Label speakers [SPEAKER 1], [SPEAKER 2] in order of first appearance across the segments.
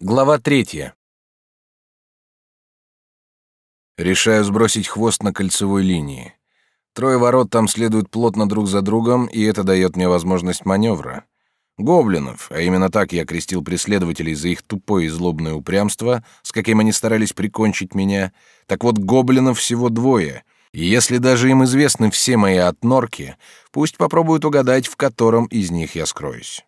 [SPEAKER 1] Глава третья. Решаю сбросить хвост на кольцевой линии. Трое ворот там следуют плотно друг за другом, и это дает мне возможность маневра. Гоблинов, а именно так я крестил преследователей за их тупое и злобное упрямство, с каким они старались прикончить меня, так вот гоблинов всего двое, и если даже им известны все мои отнорки, пусть попробуют угадать, в котором из них я скроюсь.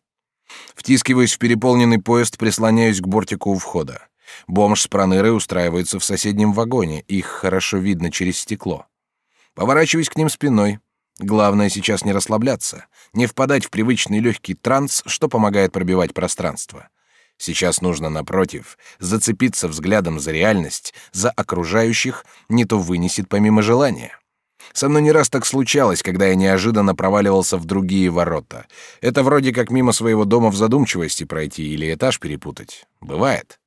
[SPEAKER 1] Втискиваясь в переполненный поезд, прислоняюсь к бортику у входа. Бомж с пронырой устраивается в соседнем вагоне, их хорошо видно через стекло. Поворачиваюсь к ним спиной. Главное сейчас не расслабляться, не впадать в привычный легкий транс, что помогает пробивать пространство. Сейчас нужно, напротив, зацепиться взглядом за реальность, за окружающих, не то вынесет помимо желания. Со мной не раз так случалось, когда я неожиданно проваливался в другие ворота. Это вроде как мимо своего дома в задумчивости пройти или этаж перепутать. Бывает.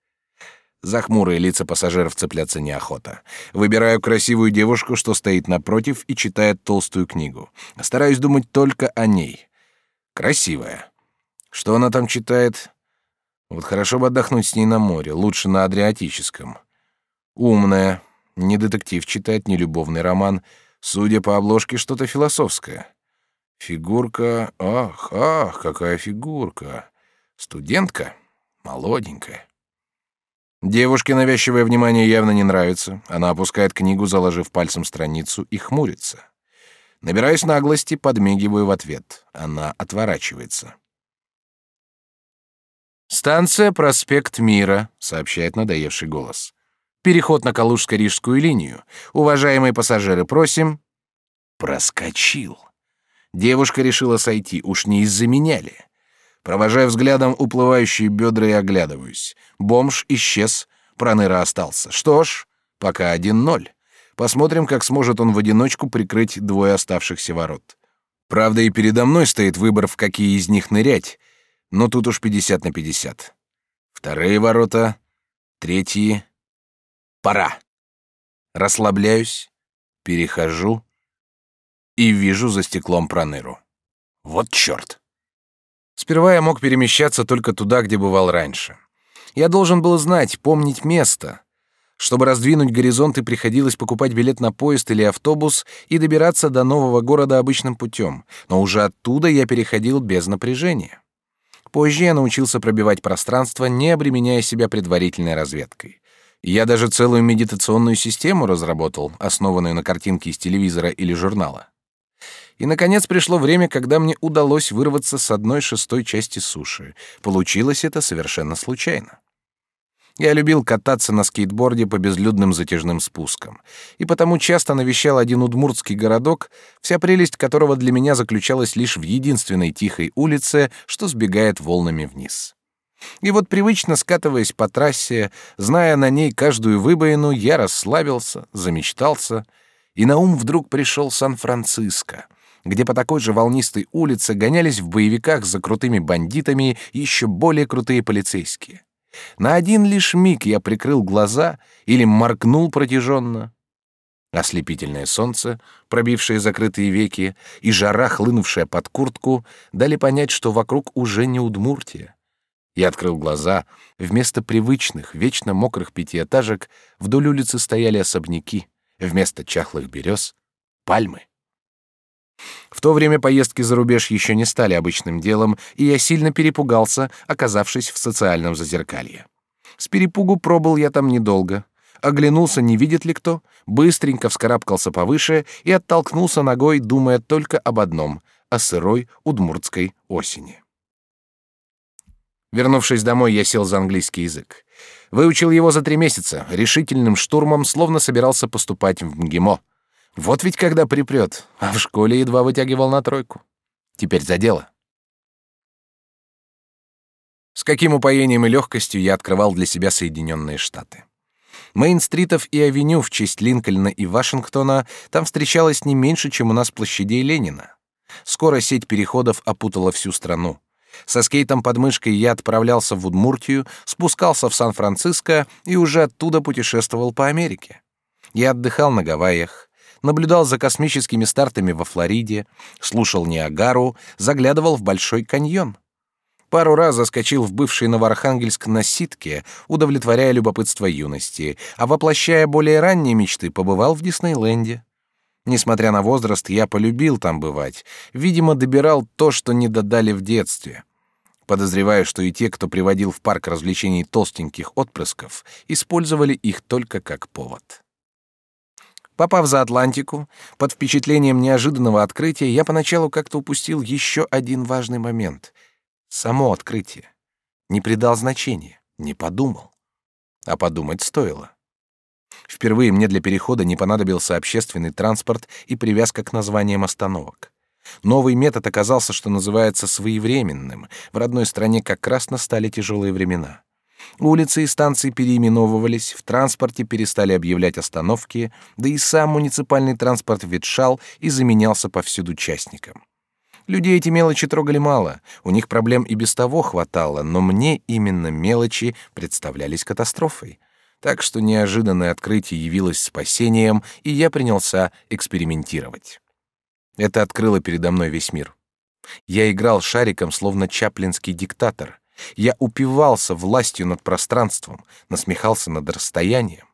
[SPEAKER 1] За хмурые лица пассажиров цепляться неохота. Выбираю красивую девушку, что стоит напротив и читает толстую книгу. Стараюсь думать только о ней. Красивая. Что она там читает? Вот хорошо бы отдохнуть с ней на море, лучше на Адриатическом. Умная. Не детектив читает, не любовный роман — Судя по обложке, что-то философское. Фигурка... Ах, ах, какая фигурка. Студентка? Молоденькая. Девушке навязчивое внимание явно не нравится. Она опускает книгу, заложив пальцем страницу, и хмурится. Набираюсь наглости, подмигиваю в ответ. Она отворачивается. «Станция «Проспект Мира», — сообщает надоевший голос. Переход на Калужско-Рижскую линию. Уважаемые пассажиры, просим...» Проскочил. Девушка решила сойти, уж не из-за меня ли. Провожая взглядом уплывающие бедра и оглядываюсь. Бомж исчез, проныра остался. Что ж, пока один ноль. Посмотрим, как сможет он в одиночку прикрыть двое оставшихся ворот. Правда, и передо мной стоит выбор, в какие из них нырять, но тут уж пятьдесят на пятьдесят. Вторые ворота, третьи, Пора. Расслабляюсь, перехожу и вижу за стеклом проныру. Вот чёрт. Сперва я мог перемещаться только туда, где бывал раньше. Я должен был знать, помнить место. Чтобы раздвинуть горизонты, приходилось покупать билет на поезд или автобус и добираться до нового города обычным путем. Но уже оттуда я переходил без напряжения. Позже я научился пробивать пространство, не обременяя себя предварительной разведкой. Я даже целую медитационную систему разработал, основанную на картинке из телевизора или журнала. И, наконец, пришло время, когда мне удалось вырваться с одной шестой части суши. Получилось это совершенно случайно. Я любил кататься на скейтборде по безлюдным затяжным спускам, и потому часто навещал один удмуртский городок, вся прелесть которого для меня заключалась лишь в единственной тихой улице, что сбегает волнами вниз. И вот привычно скатываясь по трассе, зная на ней каждую выбоину, я расслабился, замечтался, и на ум вдруг пришел Сан-Франциско, где по такой же волнистой улице гонялись в боевиках за крутыми бандитами еще более крутые полицейские. На один лишь миг я прикрыл глаза или моргнул протяженно. Ослепительное солнце, пробившее закрытые веки, и жара, хлынувшая под куртку, дали понять, что вокруг уже не Удмуртия, я открыл глаза. Вместо привычных, вечно мокрых пятиэтажек вдоль улицы стояли особняки. Вместо чахлых берез — пальмы. В то время поездки за рубеж еще не стали обычным делом, и я сильно перепугался, оказавшись в социальном зазеркалье. С перепугу пробыл я там недолго. Оглянулся, не видит ли кто, быстренько вскарабкался повыше и оттолкнулся ногой, думая только об одном — о сырой удмуртской осени. Вернувшись домой, я сел за английский язык. Выучил его за три месяца, решительным штурмом, словно собирался поступать в МГИМО. Вот ведь когда припрет, а в школе едва вытягивал на тройку. Теперь за дело. С каким упоением и легкостью я открывал для себя Соединенные Штаты. Мейн-стритов и авеню в честь Линкольна и Вашингтона там встречалось не меньше, чем у нас площадей Ленина. Скоро сеть переходов опутала всю страну. Со скейтом под мышкой я отправлялся в Удмуртию, спускался в Сан-Франциско и уже оттуда путешествовал по Америке. Я отдыхал на Гавайях, наблюдал за космическими стартами во Флориде, слушал Ниагару, заглядывал в Большой каньон. Пару раз заскочил в бывший Новоархангельск на ситке, удовлетворяя любопытство юности, а воплощая более ранние мечты, побывал в Диснейленде. Несмотря на возраст, я полюбил там бывать. Видимо, добирал то, что не додали в детстве. Подозреваю, что и те, кто приводил в парк развлечений толстеньких отпрысков, использовали их только как повод. Попав за Атлантику, под впечатлением неожиданного открытия, я поначалу как-то упустил еще один важный момент. Само открытие. Не придал значения, не подумал. А подумать стоило. Впервые мне для перехода не понадобился общественный транспорт и привязка к названиям остановок. Новый метод оказался, что называется, своевременным. В родной стране как раз настали тяжелые времена. Улицы и станции переименовывались, в транспорте перестали объявлять остановки, да и сам муниципальный транспорт ветшал и заменялся повсюду частником. Людей эти мелочи трогали мало, у них проблем и без того хватало, но мне именно мелочи представлялись катастрофой. Так что неожиданное открытие явилось спасением, и я принялся экспериментировать. Это открыло передо мной весь мир. Я играл шариком, словно чаплинский диктатор — я упивался властью над пространством, насмехался над расстоянием.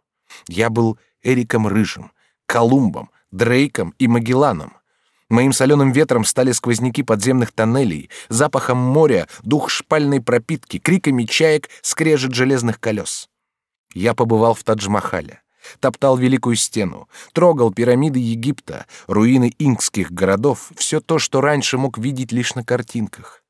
[SPEAKER 1] Я был Эриком Рыжим, Колумбом, Дрейком и Магелланом. Моим соленым ветром стали сквозняки подземных тоннелей, запахом моря, дух шпальной пропитки, криками чаек, скрежет железных колес. Я побывал в Тадж-Махале, топтал Великую Стену, трогал пирамиды Египта, руины инкских городов, все то, что раньше мог видеть лишь на картинках.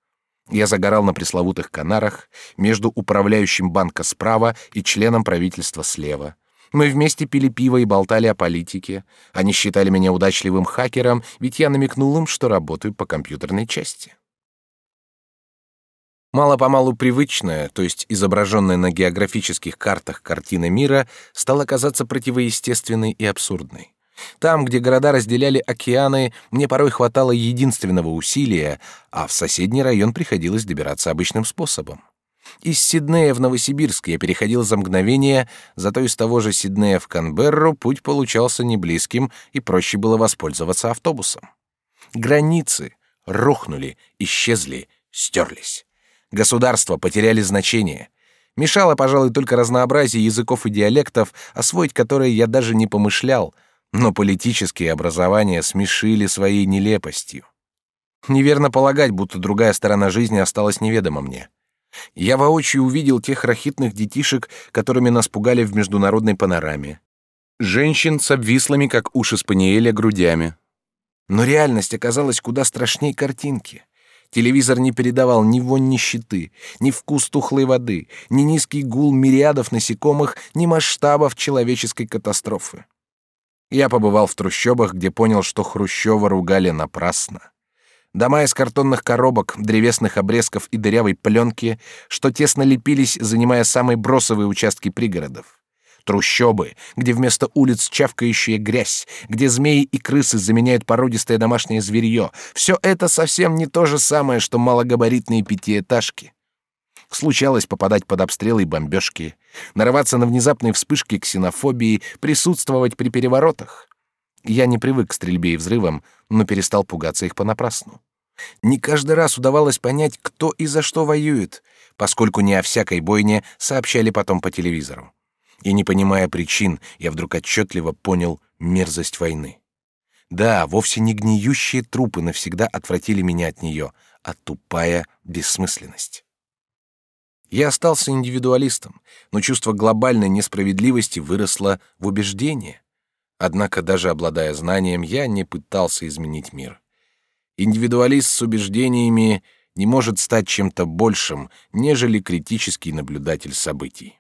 [SPEAKER 1] Я загорал на пресловутых Канарах между управляющим банка справа и членом правительства слева. Мы вместе пили пиво и болтали о политике. Они считали меня удачливым хакером, ведь я намекнул им, что работаю по компьютерной части. Мало-помалу привычная, то есть изображенная на географических картах картина мира, стала казаться противоестественной и абсурдной. Там, где города разделяли океаны, мне порой хватало единственного усилия, а в соседний район приходилось добираться обычным способом. Из Сиднея в Новосибирск я переходил за мгновение, зато из того же Сиднея в Канберру путь получался неблизким и проще было воспользоваться автобусом. Границы рухнули, исчезли, стерлись. Государства потеряли значение. Мешало, пожалуй, только разнообразие языков и диалектов, освоить которые я даже не помышлял — но политические образования смешили своей нелепостью. Неверно полагать, будто другая сторона жизни осталась неведома мне. Я воочию увидел тех рахитных детишек, которыми нас пугали в международной панораме. Женщин с обвислыми, как уши спаниеля, грудями. Но реальность оказалась куда страшней картинки. Телевизор не передавал ни вонь нищеты, ни вкус тухлой воды, ни низкий гул мириадов насекомых, ни масштабов человеческой катастрофы. Я побывал в трущобах, где понял, что Хрущева ругали напрасно. Дома из картонных коробок, древесных обрезков и дырявой пленки, что тесно лепились, занимая самые бросовые участки пригородов. Трущобы, где вместо улиц чавкающая грязь, где змеи и крысы заменяют породистое домашнее зверье. Все это совсем не то же самое, что малогабаритные пятиэтажки. Случалось попадать под обстрелы и бомбежки, нарываться на внезапные вспышки ксенофобии, присутствовать при переворотах. Я не привык к стрельбе и взрывам, но перестал пугаться их понапрасну. Не каждый раз удавалось понять, кто и за что воюет, поскольку не о всякой бойне сообщали потом по телевизору. И не понимая причин, я вдруг отчетливо понял мерзость войны. Да, вовсе не гниющие трупы навсегда отвратили меня от нее, а тупая бессмысленность. Я остался индивидуалистом, но чувство глобальной несправедливости выросло в убеждение. Однако, даже обладая знанием, я не пытался изменить мир. Индивидуалист с убеждениями не может стать чем-то большим, нежели критический наблюдатель событий.